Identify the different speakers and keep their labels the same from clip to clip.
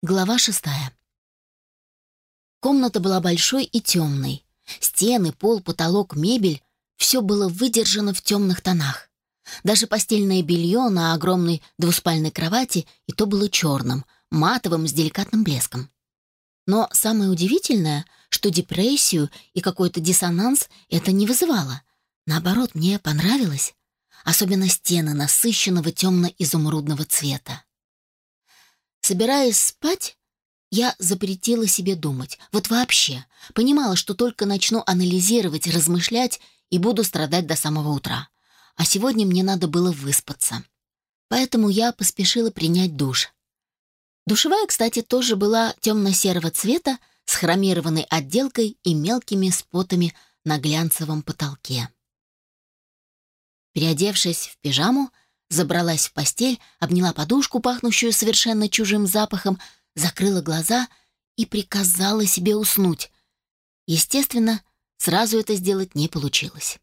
Speaker 1: Глава шестая. Комната была большой и темной. Стены, пол, потолок, мебель — все было выдержано в темных тонах. Даже постельное белье на огромной двуспальной кровати и то было черным, матовым с деликатным блеском. Но самое удивительное, что депрессию и какой-то диссонанс это не вызывало. Наоборот, мне понравилось. Особенно стены насыщенного темно-изумрудного цвета. Собираясь спать, я запретила себе думать. Вот вообще. Понимала, что только начну анализировать, размышлять и буду страдать до самого утра. А сегодня мне надо было выспаться. Поэтому я поспешила принять душ. Душевая, кстати, тоже была темно-серого цвета с хромированной отделкой и мелкими спотами на глянцевом потолке. Переодевшись в пижаму, забралась в постель, обняла подушку, пахнущую совершенно чужим запахом, закрыла глаза и приказала себе уснуть. Естественно, сразу это сделать не получилось.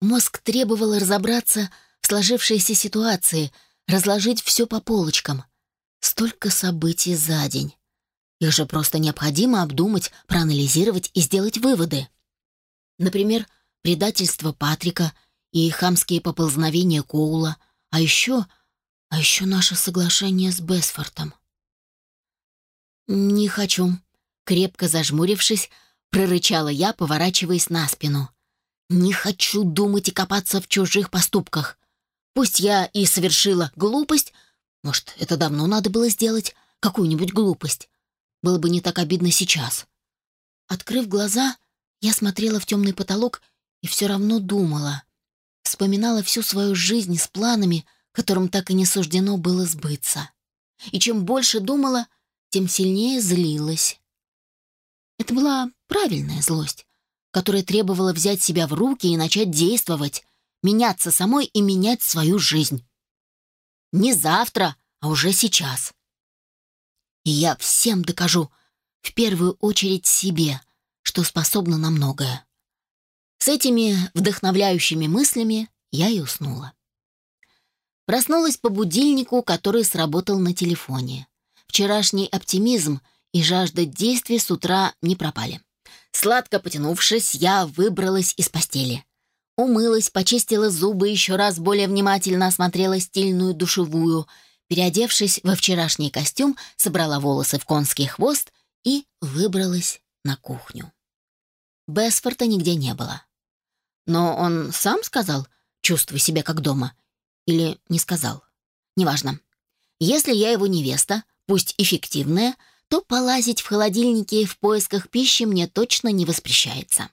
Speaker 1: Мозг требовал разобраться в сложившейся ситуации, разложить все по полочкам. Столько событий за день. Их же просто необходимо обдумать, проанализировать и сделать выводы. Например, предательство Патрика и хамские поползновения Коула — а еще... А еще наше соглашение с Бесфортом. «Не хочу», — крепко зажмурившись, прорычала я, поворачиваясь на спину. «Не хочу думать и копаться в чужих поступках. Пусть я и совершила глупость, может, это давно надо было сделать, какую-нибудь глупость. Было бы не так обидно сейчас». Открыв глаза, я смотрела в темный потолок и все равно думала вспоминала всю свою жизнь с планами, которым так и не суждено было сбыться. И чем больше думала, тем сильнее злилась. Это была правильная злость, которая требовала взять себя в руки и начать действовать, меняться самой и менять свою жизнь. Не завтра, а уже сейчас. И я всем докажу, в первую очередь себе, что способна на многое. С этими вдохновляющими мыслями я и уснула. Проснулась по будильнику, который сработал на телефоне. Вчерашний оптимизм и жажда действий с утра не пропали. Сладко потянувшись, я выбралась из постели. Умылась, почистила зубы, еще раз более внимательно осмотрела стильную душевую. Переодевшись во вчерашний костюм, собрала волосы в конский хвост и выбралась на кухню. Бесфорта нигде не было. Но он сам сказал «чувствуй себя как дома» или не сказал. Неважно. Если я его невеста, пусть эффективная, то полазить в холодильнике в поисках пищи мне точно не воспрещается.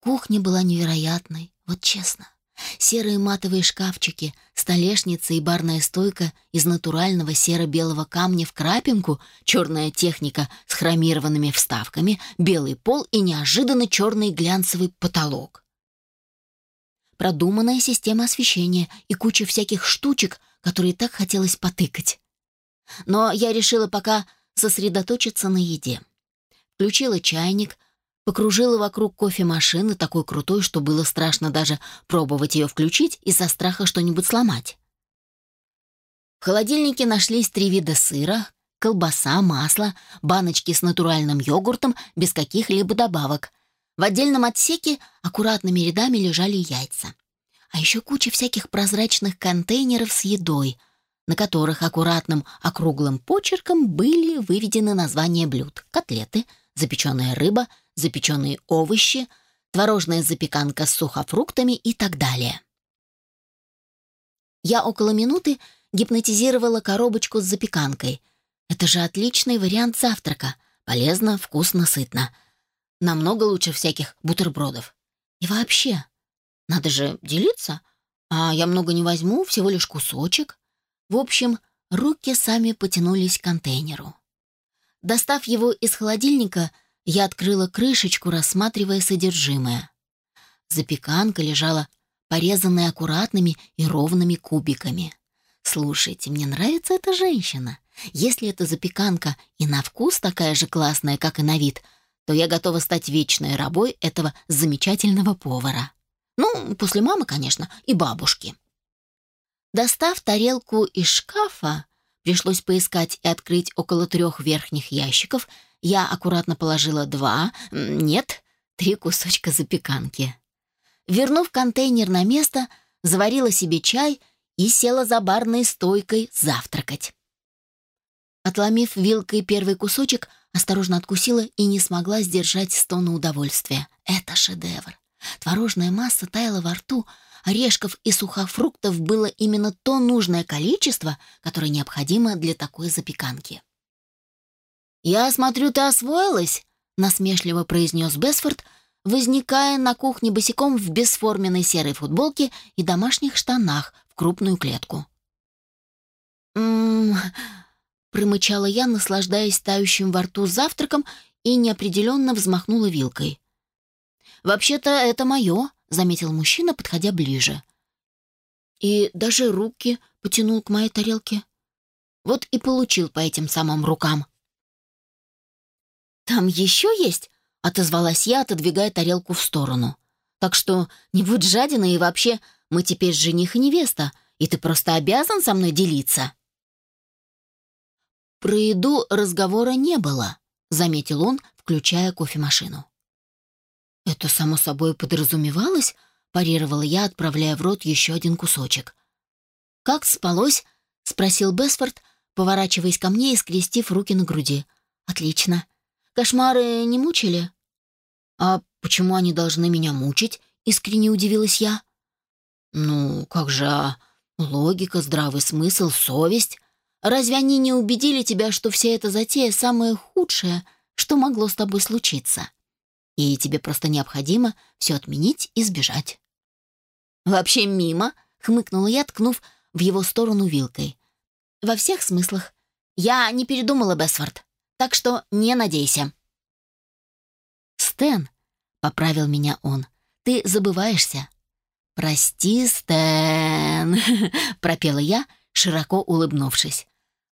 Speaker 1: Кухня была невероятной, вот честно. Серые матовые шкафчики, столешница и барная стойка из натурального серо-белого камня в крапинку, черная техника с хромированными вставками, белый пол и неожиданно черный глянцевый потолок продуманная система освещения и куча всяких штучек, которые так хотелось потыкать. Но я решила пока сосредоточиться на еде. Включила чайник, покружила вокруг кофемашины, такой крутой, что было страшно даже пробовать ее включить из-за страха что-нибудь сломать. В холодильнике нашлись три вида сыра, колбаса, масло, баночки с натуральным йогуртом без каких-либо добавок — в отдельном отсеке аккуратными рядами лежали яйца. А еще куча всяких прозрачных контейнеров с едой, на которых аккуратным округлым почерком были выведены названия блюд. Котлеты, запеченная рыба, запеченные овощи, творожная запеканка с сухофруктами и так далее. Я около минуты гипнотизировала коробочку с запеканкой. Это же отличный вариант завтрака. Полезно, вкусно, сытно. Намного лучше всяких бутербродов. И вообще, надо же делиться, а я много не возьму, всего лишь кусочек. В общем, руки сами потянулись к контейнеру. Достав его из холодильника, я открыла крышечку, рассматривая содержимое. Запеканка лежала порезанная аккуратными и ровными кубиками. Слушайте, мне нравится эта женщина. Если эта запеканка и на вкус такая же классная, как и на вид, то я готова стать вечной рабой этого замечательного повара. Ну, после мамы, конечно, и бабушки. Достав тарелку из шкафа, пришлось поискать и открыть около трех верхних ящиков, я аккуратно положила два, нет, три кусочка запеканки. Вернув контейнер на место, заварила себе чай и села за барной стойкой завтракать. Отломив вилкой первый кусочек, осторожно откусила и не смогла сдержать стона удовольствия. Это шедевр. Творожная масса таяла во рту, орешков и сухофруктов было именно то нужное количество, которое необходимо для такой запеканки. «Я смотрю, ты освоилась?» — насмешливо произнес Бесфорд, возникая на кухне босиком в бесформенной серой футболке и домашних штанах в крупную клетку. «М-м-м...» промычала я, наслаждаясь тающим во рту завтраком и неопределенно взмахнула вилкой. «Вообще-то это мое», — заметил мужчина, подходя ближе. И даже руки потянул к моей тарелке. Вот и получил по этим самым рукам. «Там еще есть?» — отозвалась я, отодвигая тарелку в сторону. «Так что не будь жадина и вообще, мы теперь жених и невеста, и ты просто обязан со мной делиться». Про еду разговора не было, заметил он, включая кофемашину. «Это, само собой, подразумевалось?» — парировала я, отправляя в рот еще один кусочек. «Как спалось?» — спросил Бесфорд, поворачиваясь ко мне и скрестив руки на груди. «Отлично. Кошмары не мучили?» «А почему они должны меня мучить?» — искренне удивилась я. «Ну, как же, а логика, здравый смысл, совесть. Разве они не убедили тебя, что вся эта затея самое худшее, что могло с тобой случиться?» и тебе просто необходимо все отменить и сбежать». «Вообще мимо», — хмыкнула я, ткнув в его сторону вилкой. «Во всех смыслах. Я не передумала, Бесфорд, так что не надейся». «Стэн», — поправил меня он, — «ты забываешься». «Прости, Стэн», — пропела я, широко улыбнувшись.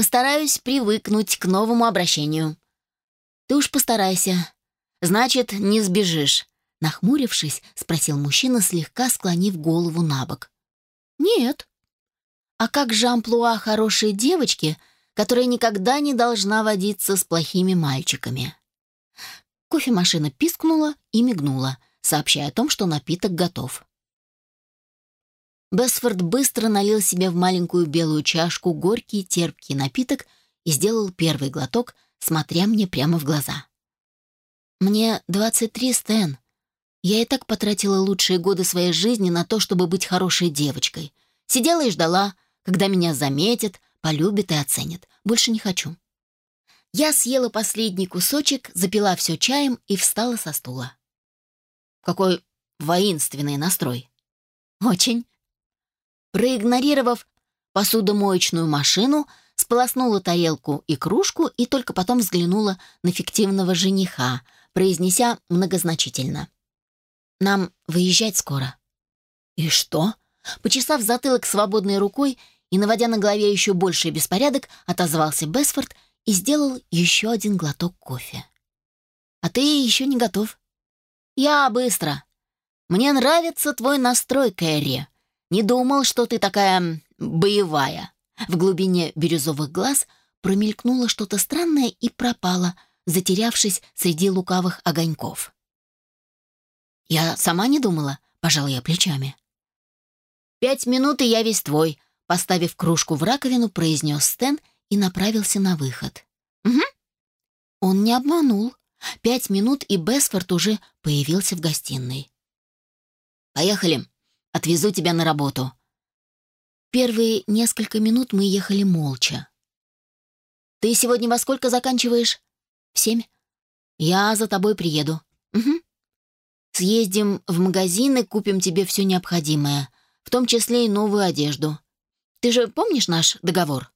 Speaker 1: «Постараюсь привыкнуть к новому обращению». «Ты уж постарайся. «Значит, не сбежишь?» Нахмурившись, спросил мужчина, слегка склонив голову на бок. «Нет». «А как же амплуа хорошей девочки, которая никогда не должна водиться с плохими мальчиками?» Кофемашина пискнула и мигнула, сообщая о том, что напиток готов. Бесфорд быстро налил себе в маленькую белую чашку горький терпкий напиток и сделал первый глоток, смотря мне прямо в глаза. «Мне 23, Стэн. Я и так потратила лучшие годы своей жизни на то, чтобы быть хорошей девочкой. Сидела и ждала, когда меня заметят, полюбят и оценят. Больше не хочу». Я съела последний кусочек, запила все чаем и встала со стула. Какой воинственный настрой. Очень. Проигнорировав посудомоечную машину, сполоснула тарелку и кружку и только потом взглянула на фиктивного жениха, произнеся многозначительно. «Нам выезжать скоро». «И что?» Почесав затылок свободной рукой и наводя на голове еще больший беспорядок, отозвался Бесфорд и сделал еще один глоток кофе. «А ты еще не готов?» «Я быстро. Мне нравится твой настрой, Кэрри. Не думал, что ты такая боевая». В глубине бирюзовых глаз промелькнуло что-то странное и пропало — затерявшись среди лукавых огоньков. «Я сама не думала», — пожал я плечами. «Пять минут, и я весь твой», — поставив кружку в раковину, произнес Стэн и направился на выход. «Угу». Он не обманул. Пять минут, и Бесфорд уже появился в гостиной. «Поехали. Отвезу тебя на работу». Первые несколько минут мы ехали молча. «Ты сегодня во сколько заканчиваешь?» В семь? Я за тобой приеду. Угу. Съездим в магазин и купим тебе все необходимое, в том числе и новую одежду. Ты же помнишь наш договор?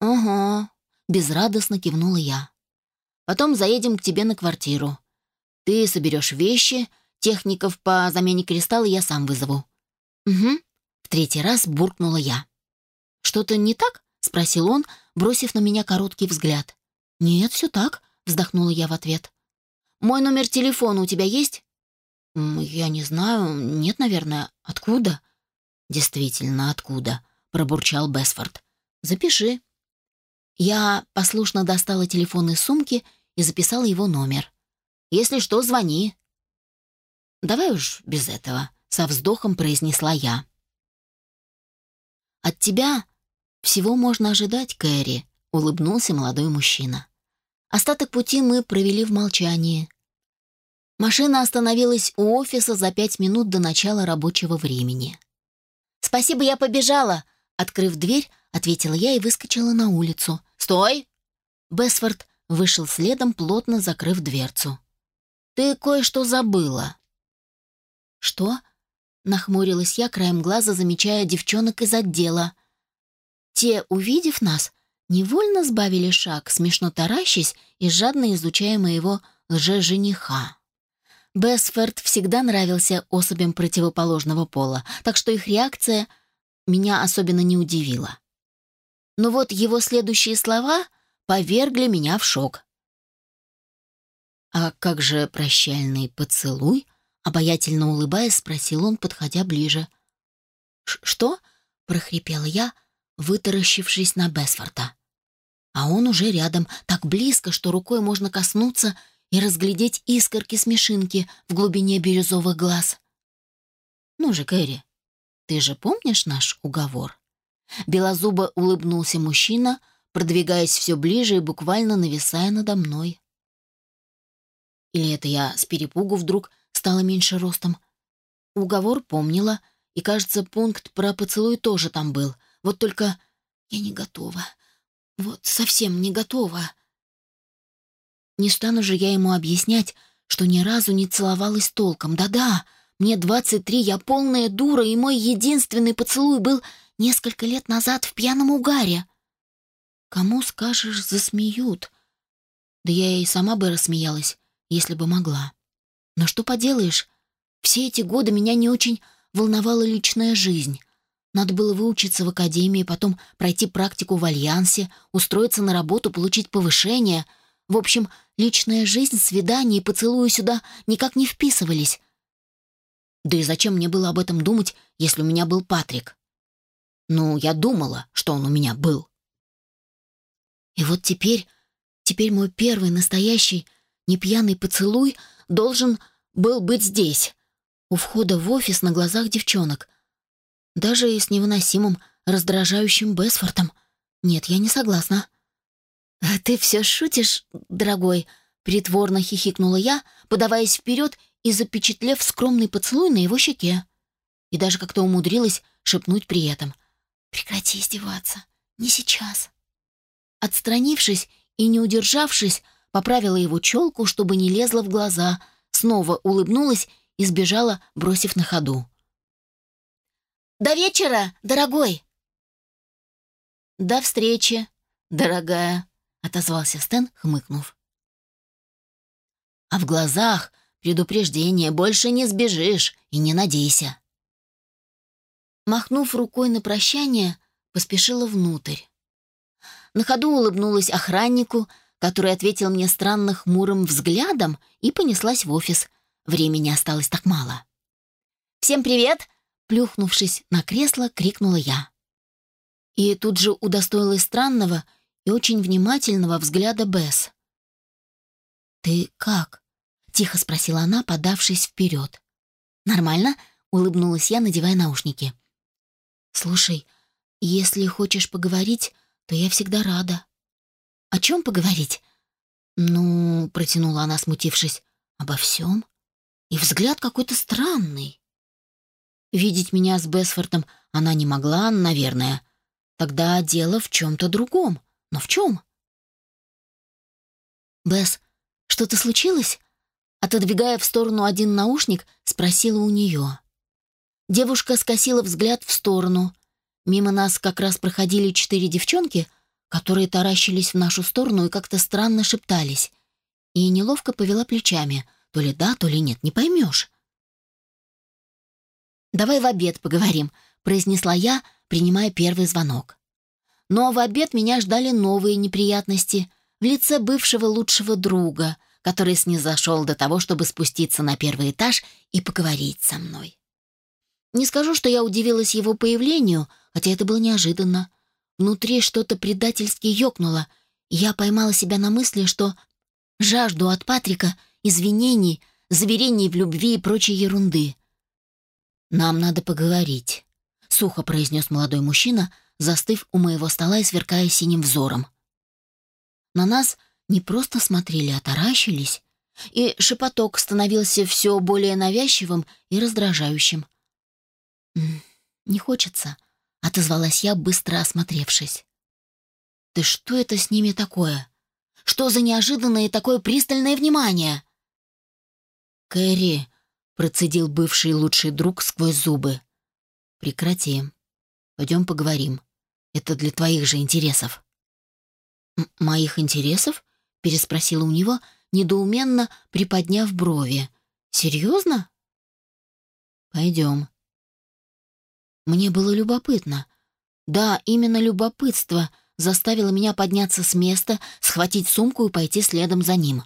Speaker 1: Ага, безрадостно кивнула я. Потом заедем к тебе на квартиру. Ты соберешь вещи, техников по замене кристалла я сам вызову. Угу. В третий раз буркнула я. Что-то не так? спросил он, бросив на меня короткий взгляд. «Нет, все так», — вздохнула я в ответ. «Мой номер телефона у тебя есть?» «Я не знаю. Нет, наверное. Откуда?» «Действительно, откуда?» — пробурчал Бесфорд. Запиши. Я послушно достала телефон из сумки и записала его номер. Если что, звони. Давай уж без этого, со вздохом произнесла я. От тебя всего можно ожидать, Кэрри, улыбнулся молодой мужчина. Остаток пути мы провели в молчании. Машина остановилась у офиса за пять минут до начала рабочего времени. «Спасибо, я побежала!» Открыв дверь, ответила я и выскочила на улицу. «Стой!» Бесфорд вышел следом, плотно закрыв дверцу. «Ты кое-что забыла». «Что?» — нахмурилась я, краем глаза замечая девчонок из отдела. Те, увидев нас, невольно сбавили шаг, смешно таращась и жадно изучая моего лже-жениха. Бесфорд всегда нравился особям противоположного пола, так что их реакция меня особенно не удивила. Но вот его следующие слова повергли меня в шок. «А как же прощальный поцелуй?» — обаятельно улыбаясь, спросил он, подходя ближе. «Что?» — прохрипела я, вытаращившись на Бесфорта. А он уже рядом, так близко, что рукой можно коснуться и разглядеть искорки-смешинки в глубине бирюзовых глаз. «Ну же, Кэрри, ты же помнишь наш уговор?» Белозубо улыбнулся мужчина, продвигаясь все ближе и буквально нависая надо мной. Или это я с перепугу вдруг стала меньше ростом? Уговор помнила, и, кажется, пункт про поцелуй тоже там был. Вот только я не готова. Вот совсем не готова. Не стану же я ему объяснять, что ни разу не целовалась толком. Да-да, мне 23, я полная дура, и мой единственный поцелуй был несколько лет назад в пьяном угаре. Кому скажешь, засмеют. Да я и сама бы рассмеялась, если бы могла. Но что поделаешь, все эти годы меня не очень волновала личная жизнь. Надо было выучиться в академии, потом пройти практику в альянсе, устроиться на работу, получить повышение. В общем, личная жизнь, свидания и поцелуи сюда никак не вписывались. Да и зачем мне было об этом думать, если у меня был Патрик? Ну, я думала, что он у меня был. И вот теперь, теперь мой первый настоящий непьяный поцелуй должен был быть здесь, у входа в офис на глазах девчонок. Даже и с невыносимым, раздражающим Бесфортом. Нет, я не согласна. «Ты все шутишь, дорогой?» — притворно хихикнула я, подаваясь вперед и запечатлев скромный поцелуй на его щеке. И даже как-то умудрилась шепнуть при этом. «Прекрати издеваться. Не сейчас». Отстранившись и не удержавшись, поправила его челку, чтобы не лезла в глаза, снова улыбнулась и сбежала, бросив на ходу. «До вечера, дорогой!» «До встречи, дорогая!» — отозвался Стэн, хмыкнув. А в глазах предупреждение «больше не сбежишь и не надейся». Махнув рукой на прощание, поспешила внутрь. На ходу улыбнулась охраннику, который ответил мне странно хмурым взглядом и понеслась в офис. Времени осталось так мало. «Всем привет!» — плюхнувшись на кресло, крикнула я. И тут же удостоилась странного и очень внимательного взгляда Бесс. «Ты как?» — тихо спросила она, подавшись вперед. «Нормально?» — улыбнулась я, надевая наушники. «Слушай, если хочешь поговорить, то я всегда рада». «О чем поговорить?» «Ну...» — протянула она, смутившись. «Обо всем?» И взгляд какой-то странный. Видеть меня с Бесфортом она не могла, наверное. Тогда дело в чем-то другом. Но в чем? «Бесс, что-то случилось?» Отодвигая в сторону один наушник, спросила у нее. Девушка скосила взгляд в сторону. Мимо нас как раз проходили четыре девчонки, которые таращились в нашу сторону и как-то странно шептались. И неловко повела плечами. То ли да, то ли нет, не поймешь. «Давай в обед поговорим», — произнесла я, принимая первый звонок. Но в обед меня ждали новые неприятности в лице бывшего лучшего друга, который снизошел до того, чтобы спуститься на первый этаж и поговорить со мной. Не скажу, что я удивилась его появлению, хотя это было неожиданно. Внутри что-то предательски ёкнуло, я поймала себя на мысли, что жажду от Патрика извинений, заверений в любви и прочей ерунды. «Нам надо поговорить», — сухо произнес молодой мужчина, застыв у моего стола и сверкая синим взором. На нас не просто смотрели, а таращились, и шепоток становился все более навязчивым и раздражающим. «Не хочется», — отозвалась я, быстро осмотревшись. «Ты что это с ними такое? Что за неожиданное такое пристальное внимание?» «Кэрри», — процедил бывший лучший друг сквозь зубы. «Прекрати. Пойдем поговорим. Это для твоих же интересов». «Моих интересов?» — переспросила у него, недоуменно приподняв брови. «Серьезно?» «Пойдем», мне было любопытно. Да, именно любопытство заставило меня подняться с места, схватить сумку и пойти следом за ним.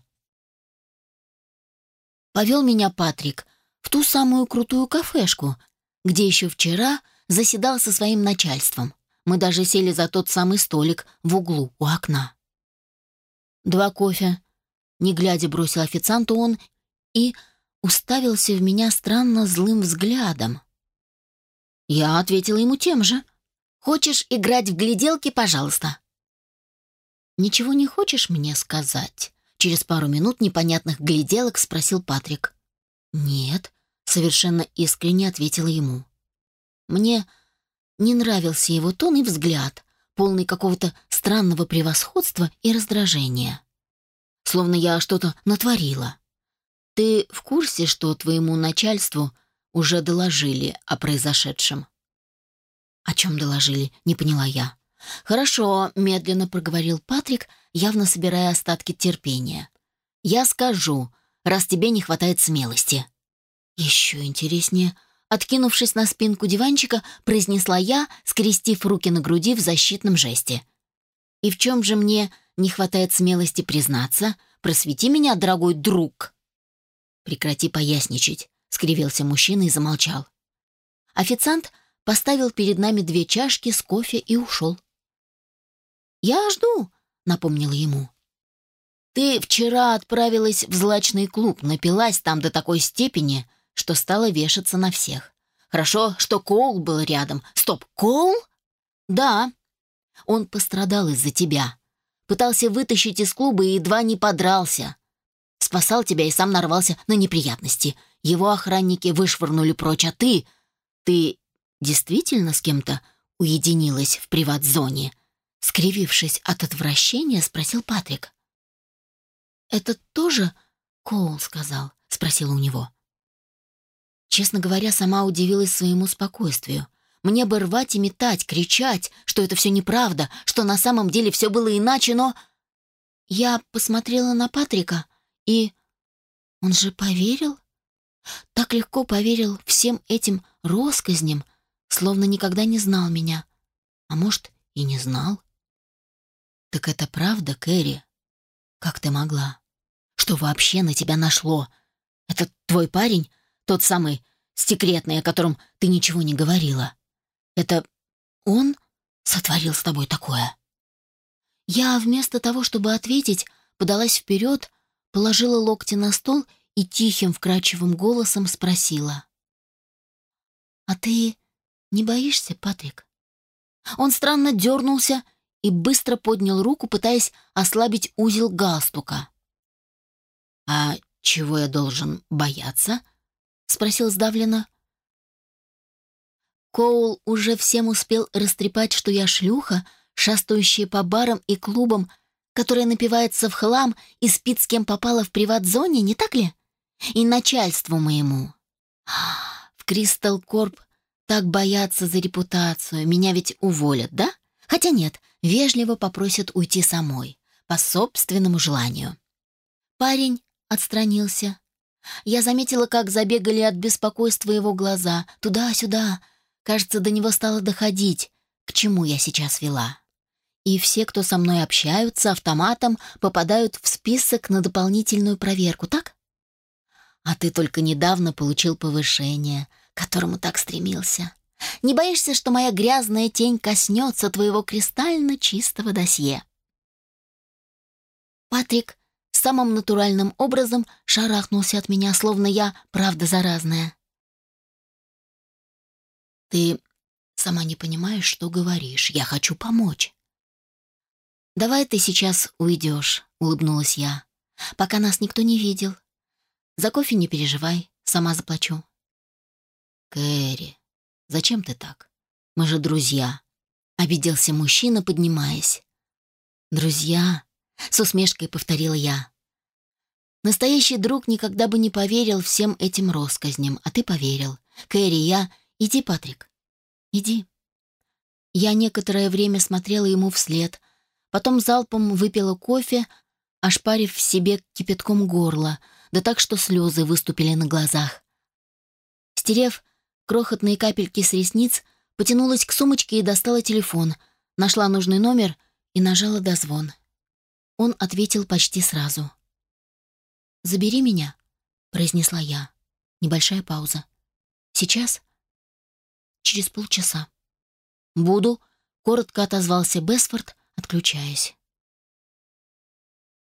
Speaker 1: Повел меня Патрик в ту самую крутую кафешку, где еще вчера заседал со своим начальством. Мы даже сели за тот самый столик в углу у окна. «Два кофе», — не глядя бросил официанту он и уставился в меня странно злым взглядом. Я ответила ему тем же. «Хочешь играть в гляделки, пожалуйста?» «Ничего не хочешь мне сказать?» Через пару минут непонятных гляделок спросил Патрик. «Нет», — совершенно искренне ответила ему. Мне не нравился его тон и взгляд, полный какого-то странного превосходства и раздражения. Словно я что-то натворила. «Ты в курсе, что твоему начальству уже доложили о произошедшем. «О чем доложили?» — не поняла я. «Хорошо», — медленно проговорил Патрик, явно собирая остатки терпения. «Я скажу, раз тебе не хватает смелости». «Еще интереснее», — откинувшись на спинку диванчика, произнесла я, скрестив руки на груди в защитном жесте. «И в чем же мне не хватает смелости признаться? Просвети меня, дорогой друг!» «Прекрати поясничать. — скривился мужчина и замолчал. Официант поставил перед нами две чашки с кофе и ушел. «Я жду», — напомнила ему. «Ты вчера отправилась в злачный клуб, напилась там до такой степени, что стала вешаться на всех. Хорошо, что Коул был рядом. Стоп, Коул? Да. Он пострадал из-за тебя. Пытался вытащить из клуба и едва не подрался. Спасал тебя и сам нарвался на неприятности. Его охранники вышвырнули прочь, а ты... Ты действительно с кем-то уединилась в приват-зоне?» Скривившись от отвращения, спросил Патрик. «Это тоже Коул сказал?» — спросила у него. Честно говоря, сама удивилась своему спокойствию. Мне бы рвать и метать, кричать, что это все неправда, что на самом деле все было иначе, но... Я посмотрела на Патрика, и... Он же поверил? Так легко поверил всем этим россказням, словно никогда не знал меня. А может, и не знал? Так это правда, Кэрри? Как ты могла? Что вообще на тебя нашло? Это твой парень? Тот самый секретный, о котором ты ничего не говорила? Это он сотворил с тобой такое? Я вместо того, чтобы ответить, подалась вперед, положила локти на стол и тихим вкрадчивым голосом спросила. «А ты не боишься, Патрик?» Он странно дернулся и быстро поднял руку, пытаясь ослабить узел галстука. «А чего я должен бояться?» — спросил сдавленно. Коул уже всем успел растрепать, что я шлюха, шастающая по барам и клубам, которая напивается в хлам и спит с кем попала в приват-зоне, не так ли? И начальству моему. В Кристал Корп так боятся за репутацию. Меня ведь уволят, да? Хотя нет, вежливо попросят уйти самой, по собственному желанию. Парень отстранился. Я заметила, как забегали от беспокойства его глаза, туда-сюда. Кажется, до него стало доходить, к чему я сейчас вела. И все, кто со мной общаются, автоматом попадают в список на дополнительную проверку, так? А ты только недавно получил повышение, к которому так стремился. Не боишься, что моя грязная тень коснется твоего кристально чистого досье?» Патрик самым натуральным образом шарахнулся от меня, словно я правда заразная. «Ты сама не понимаешь, что говоришь. Я хочу помочь». «Давай ты сейчас уйдешь», — улыбнулась я, «пока нас никто не видел. За кофе не переживай, сама заплачу». «Кэрри, зачем ты так? Мы же друзья», — обиделся мужчина, поднимаясь. «Друзья?» — с усмешкой повторила я. «Настоящий друг никогда бы не поверил всем этим россказням, а ты поверил. Кэрри, я... Иди, Патрик, иди». Я некоторое время смотрела ему вслед, потом залпом выпила кофе, ошпарив в себе кипятком горло, да так, что слезы выступили на глазах. Стерев крохотные капельки с ресниц, потянулась к сумочке и достала телефон, нашла нужный номер и нажала дозвон. Он ответил почти сразу. «Забери меня», — произнесла я. Небольшая пауза. «Сейчас?» «Через полчаса». «Буду», — коротко отозвался Бесфорд, отключаясь.